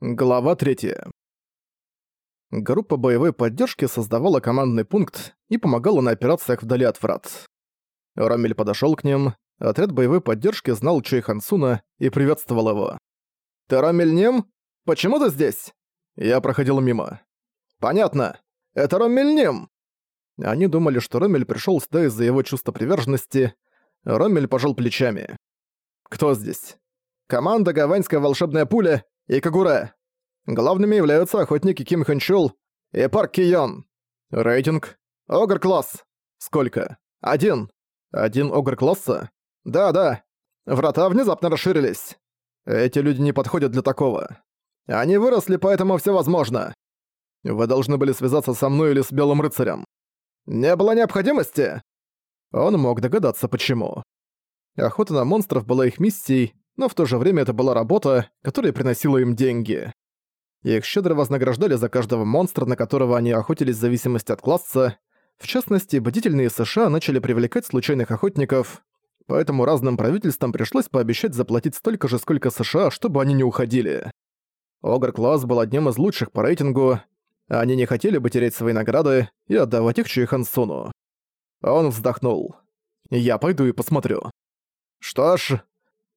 Глава 3. Группа боевой поддержки создавала командный пункт и помогала на операциях вдали от врат. Ромель подошёл к ним, отряд боевой поддержки знал Чой Хансуна и приветствовал его. «Ты Ромель Нем? Почему ты здесь?» Я проходил мимо. «Понятно. Это Ромель Нем!» Они думали, что Ромель пришёл сюда из-за его чувства приверженности. Ромель пожал плечами. «Кто здесь?» «Команда «Гаваньская волшебная пуля» и Кагуре. Главными являются охотники Ким Хэнчул и Парк Кион. Рейтинг. Огр-класс. Сколько? Один. Один огр-класса? Да-да. Врата внезапно расширились. Эти люди не подходят для такого. Они выросли, поэтому все возможно. Вы должны были связаться со мной или с Белым Рыцарем. Не было необходимости. Он мог догадаться, почему. Охота на монстров была их миссией, но в то же время это была работа, которая приносила им деньги. Их щедро вознаграждали за каждого монстра, на которого они охотились в зависимости от класса. В частности, бдительные США начали привлекать случайных охотников, поэтому разным правительствам пришлось пообещать заплатить столько же, сколько США, чтобы они не уходили. Огр-класс был одним из лучших по рейтингу, они не хотели бы терять свои награды и отдавать их Чуи Хансуну. Он вздохнул. «Я пойду и посмотрю». «Что ж,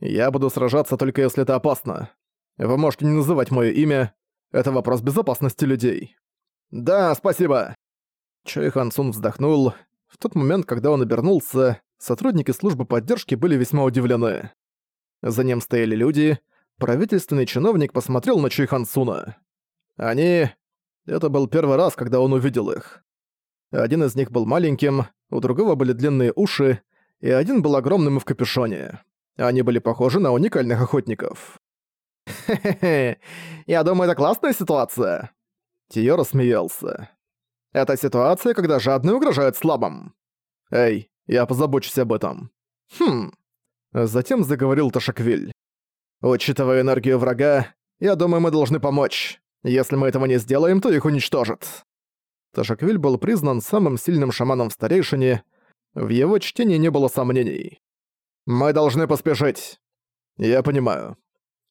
я буду сражаться только если это опасно. Вы можете не называть моё имя. Это вопрос безопасности людей. Да, спасибо. Чой Хан Сун вздохнул. В тот момент, когда он обернулся, сотрудники службы поддержки были весьма удивлены. За ним стояли люди. Правительственный чиновник посмотрел на Чой Хан Суна. Они... Это был первый раз, когда он увидел их. Один из них был маленьким, у другого были длинные уши, и один был огромным и в капюшоне. Они были похожи на уникальных охотников. «Хе-хе-хе, я думаю, это классная ситуация!» Тио рассмеялся. «Это ситуация, когда жадные угрожают слабым. Эй, я позабочусь об этом». «Хм...» Затем заговорил Ташаквиль. «Учитывая энергию врага, я думаю, мы должны помочь. Если мы этого не сделаем, то их уничтожат». Ташаквиль был признан самым сильным шаманом в старейшине, в его чтении не было сомнений. «Мы должны поспешить». «Я понимаю».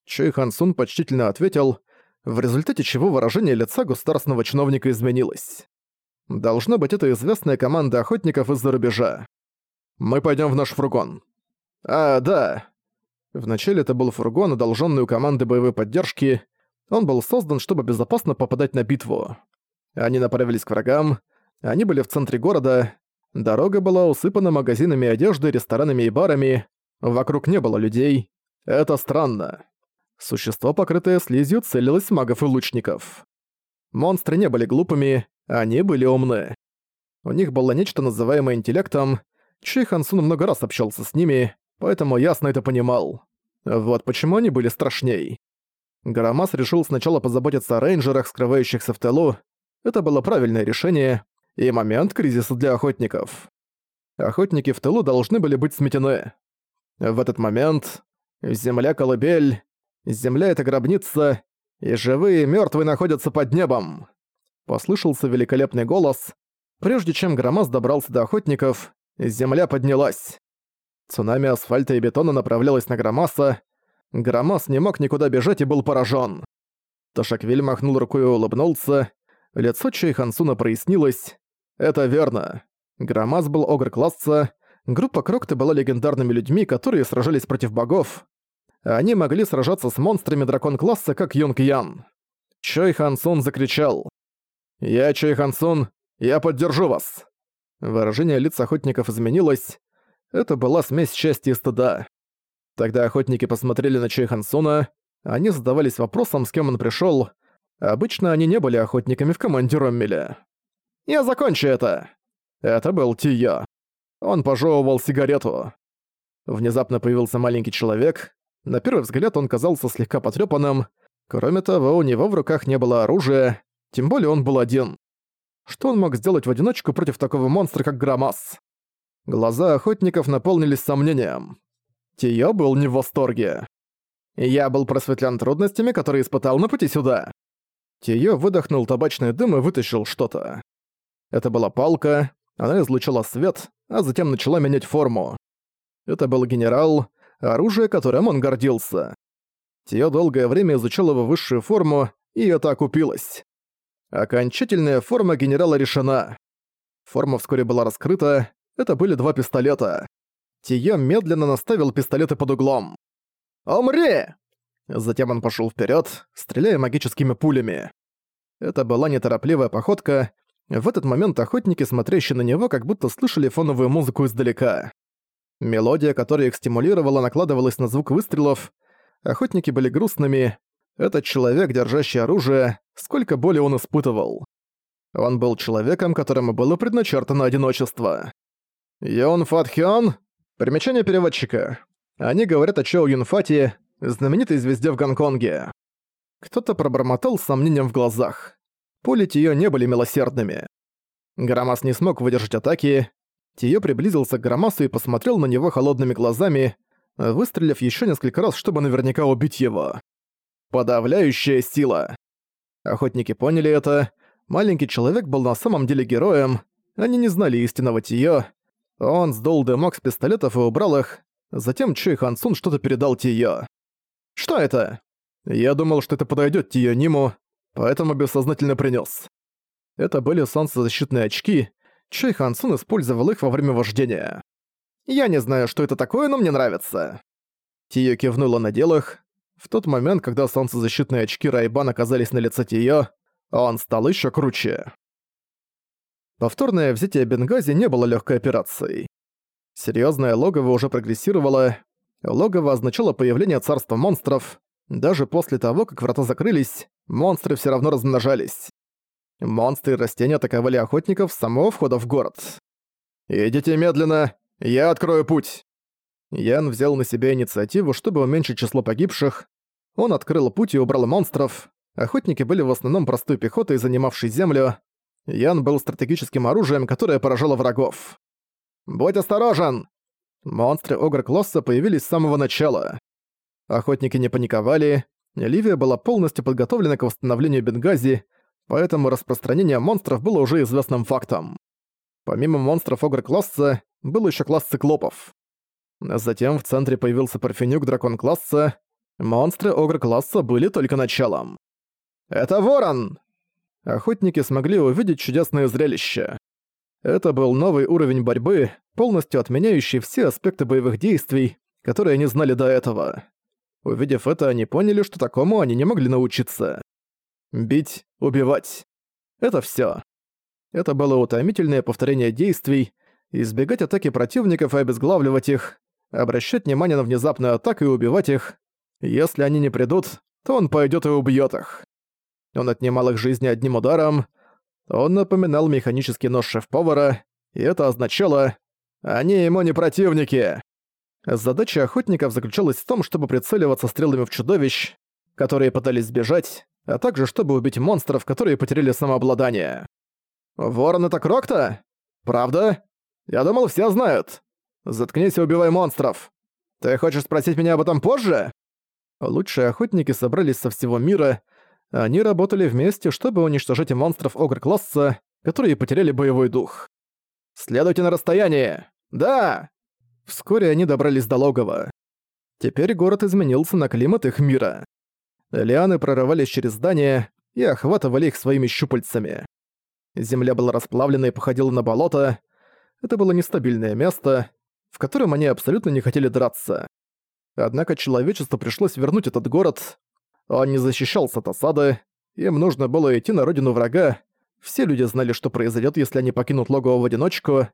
Чуй Хансун почтительно ответил, в результате чего выражение лица государственного чиновника изменилось. Должно быть, это известная команда охотников из-за рубежа. Мы пойдем в наш фургон. А, да. Вначале это был фургон, одолженный у команды боевой поддержки. Он был создан, чтобы безопасно попадать на битву. Они направились к врагам. Они были в центре города. Дорога была усыпана магазинами одежды, ресторанами и барами. Вокруг не было людей. Это странно. Существо, покрытое слизью, целилось магов и лучников. Монстры не были глупыми, они были умны. У них было нечто, называемое интеллектом. Чей Хансун много раз общался с ними, поэтому ясно это понимал. Вот почему они были страшней. Гарамас решил сначала позаботиться о рейнджерах, скрывающихся в тылу. Это было правильное решение, и момент кризиса для охотников. Охотники в тылу должны были быть сметены. В этот момент земля-колыбель, земля — это гробница, и живые и мёртвые находятся под небом. Послышался великолепный голос. Прежде чем Громас добрался до охотников, земля поднялась. Цунами асфальта и бетона направлялась на Громаса. Громас не мог никуда бежать и был поражен. Тошаквиль махнул рукой и улыбнулся. Лицо Чэй Хансуна прояснилось. Это верно. Громаз был огр-класса, группа Крокты была легендарными людьми, которые сражались против богов. Они могли сражаться с монстрами дракон-класса, как Юнг Ян. Чой Хансун закричал. «Я Чой Хансун, я поддержу вас!» Выражение лиц охотников изменилось. Это была смесь счастья и стыда. Тогда охотники посмотрели на Чой Хансуна, они задавались вопросом, с кем он пришел. Обычно они не были охотниками в команде Роммеля. Я закончу это!» Это был Тия. Он пожевывал сигарету. Внезапно появился маленький человек. На первый взгляд он казался слегка потрёпанным. Кроме того, у него в руках не было оружия, тем более он был один. Что он мог сделать в одиночку против такого монстра, как Громас? Глаза охотников наполнились сомнением. Тио был не в восторге. Я был просветлен трудностями, которые испытал на пути сюда. Тио выдохнул табачный дым и вытащил что-то. Это была палка, она излучала свет, а затем начала менять форму. Это был генерал, оружие, которым он гордился. Тиё долгое время изучал его высшую форму, и это окупилось. Окончательная форма генерала решена. Форма вскоре была раскрыта, это были два пистолета. Тиё медленно наставил пистолеты под углом. «Умри!» Затем он пошёл вперёд, стреляя магическими пулями. Это была неторопливая походка. В этот момент охотники, смотрящие на него, как будто слышали фоновую музыку издалека. Мелодия, которая их стимулировала, накладывалась на звук выстрелов. Охотники были грустными. Этот человек, держащий оружие, сколько боли он испытывал. Он был человеком, которому было предначертано одиночество. Йон Фатхён? Примечание переводчика. Они говорят о Чоу Юнфате, знаменитой звезде в Гонконге. Кто-то пробормотал с сомнением в глазах. Пули Тиё не были милосердными. Громас не смог выдержать атаки. Тиё приблизился к Громасу и посмотрел на него холодными глазами, выстрелив ещё несколько раз, чтобы наверняка убить его. Подавляющая сила. Охотники поняли это. Маленький человек был на самом деле героем. Они не знали истинного Тиё. Он сдул дымок с пистолетов и убрал их. Затем Чуй Хансун что-то передал Тиё. «Что это?» Я думал, что это подойдет Тио Ниму, поэтому бессознательно принес. Это были солнцезащитные очки, Чай Хансун использовал их во время вождения. «Я не знаю, что это такое, но мне нравится». Тио кивнула на делах. В тот момент, когда солнцезащитные очки Райбан оказались на лице Тио, он стал еще круче. Повторное взятие Бенгази не было легкой операцией. Серьезное логово уже прогрессировало. Логово означало появление царства монстров, даже после того, как врата закрылись, монстры все равно размножались. Монстры и растения атаковали охотников с самого входа в город. «Идите медленно, я открою путь!» Ян взял на себя инициативу, чтобы уменьшить число погибших. Он открыл путь и убрал монстров. Охотники были в основном простой пехотой, занимавшей землю. Ян был стратегическим оружием, которое поражало врагов. «Будь осторожен!» Монстры Огр-класса появились с самого начала. Охотники не паниковали, Ливия была полностью подготовлена к восстановлению Бенгази, поэтому распространение монстров было уже известным фактом. Помимо монстров Огр-класса, был еще класс циклопов. Затем в центре появился Парфенюк Дракон-класса, монстры Огр-класса были только началом. «Это ворон!» Охотники смогли увидеть чудесное зрелище. Это был новый уровень борьбы, полностью отменяющий все аспекты боевых действий, которые они знали до этого. Увидев это, они поняли, что такому они не могли научиться. Бить, убивать. Это всё. Это было утомительное повторение действий, избегать атаки противников и обезглавливать их, обращать внимание на внезапную атаку и убивать их. Если они не придут, то он пойдет и убьет их. Он отнимал их жизни одним ударом. Он напоминал механический нож шеф-повара, и это означало «Они ему не противники». Задача охотников заключалась в том, чтобы прицеливаться стрелами в чудовищ, которые пытались сбежать, а также чтобы убить монстров, которые потеряли самообладание. «Ворон — это Крокта? Правда? Я думал, все знают. Заткнись и убивай монстров. Ты хочешь спросить меня об этом позже?» Лучшие охотники собрались со всего мира. Они работали вместе, чтобы уничтожить монстров Огр-класса, которые потеряли боевой дух. «Следуйте на расстояние! Да!» Вскоре они добрались до логова. Теперь город изменился на климат их мира. Лианы прорывались через здания и охватывали их своими щупальцами. Земля была расплавлена и походила на болото. Это было нестабильное место, в котором они абсолютно не хотели драться. Однако человечеству пришлось вернуть этот город. Он не защищался от осады, им нужно было идти на родину врага. Все люди знали, что произойдет, если они покинут логово в одиночку,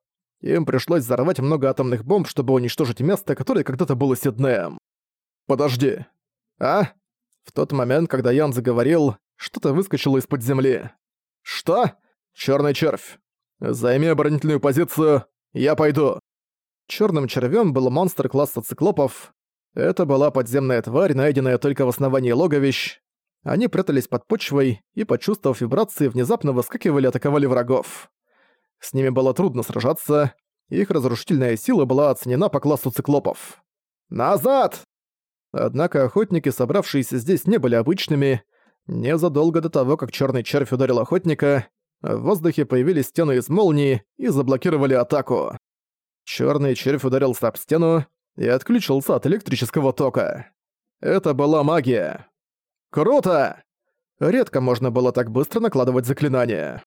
им пришлось взорвать много атомных бомб, чтобы уничтожить место, которое когда-то было Сиднеем. «Подожди. А?» В тот момент, когда Ян заговорил, что-то выскочило из-под земли. «Что? Чёрный червь. Займи оборонительную позицию, я пойду». Чёрным червём был монстр класса циклопов. Это была подземная тварь, найденная только в основании логовищ. Они прятались под почвой и, почувствовав вибрации, внезапно выскакивали и атаковали врагов. С ними было трудно сражаться, их разрушительная сила была оценена по классу циклопов. «Назад!» Однако охотники, собравшиеся здесь, не были обычными. Незадолго до того, как черный червь ударил охотника, в воздухе появились стены из молнии и заблокировали атаку. Черный червь ударился об стену и отключился от электрического тока. Это была магия. Круто! Редко можно было так быстро накладывать заклинания.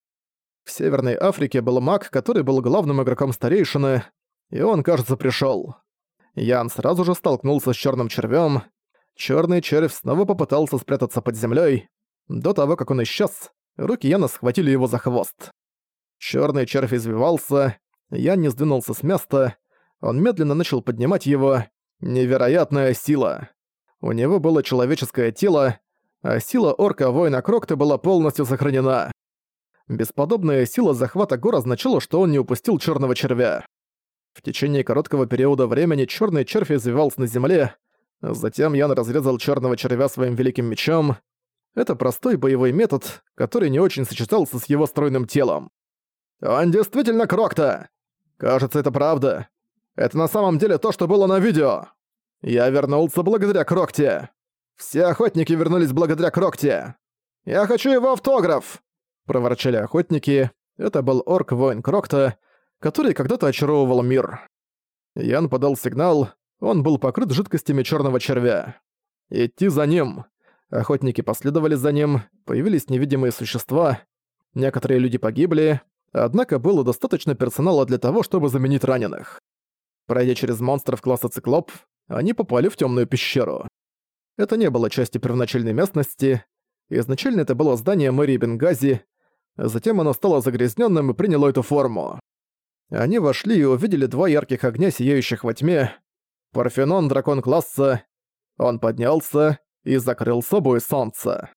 В Северной Африке был маг, который был главным игроком старейшины, и он, кажется, пришёл. Ян сразу же столкнулся с чёрным червём. Чёрный червь снова попытался спрятаться под землёй. До того, как он исчез, руки Яна схватили его за хвост. Чёрный червь извивался, Ян не сдвинулся с места, он медленно начал поднимать его. Невероятная сила. У него было человеческое тело, а сила орка-воина Крокта была полностью сохранена. Бесподобная сила захвата гор означала, что он не упустил черного червя. В течение короткого периода времени черный червь извивался на земле, затем Ян разрезал черного червя своим великим мечом. Это простой боевой метод, который не очень сочетался с его стройным телом. «Он действительно Крокта! Кажется, это правда. Это на самом деле то, что было на видео. Я вернулся благодаря Крокте. Все охотники вернулись благодаря Крокте. Я хочу его автограф!» Проворчали охотники. Это был орк-воин Крокта, который когда-то очаровывал мир. Ян подал сигнал, он был покрыт жидкостями черного червя. «Идти за ним!» Охотники последовали за ним, появились невидимые существа. Некоторые люди погибли, однако было достаточно персонала для того, чтобы заменить раненых. Пройдя через монстров класса Циклоп, они попали в темную пещеру. Это не было частью первоначальной местности. Изначально это было здание мэрии Бенгази, затем оно стало загрязненным и приняло эту форму. Они вошли и увидели два ярких огня, сияющих во тьме. Парфенон дракон класса. Он поднялся и закрыл собой солнце.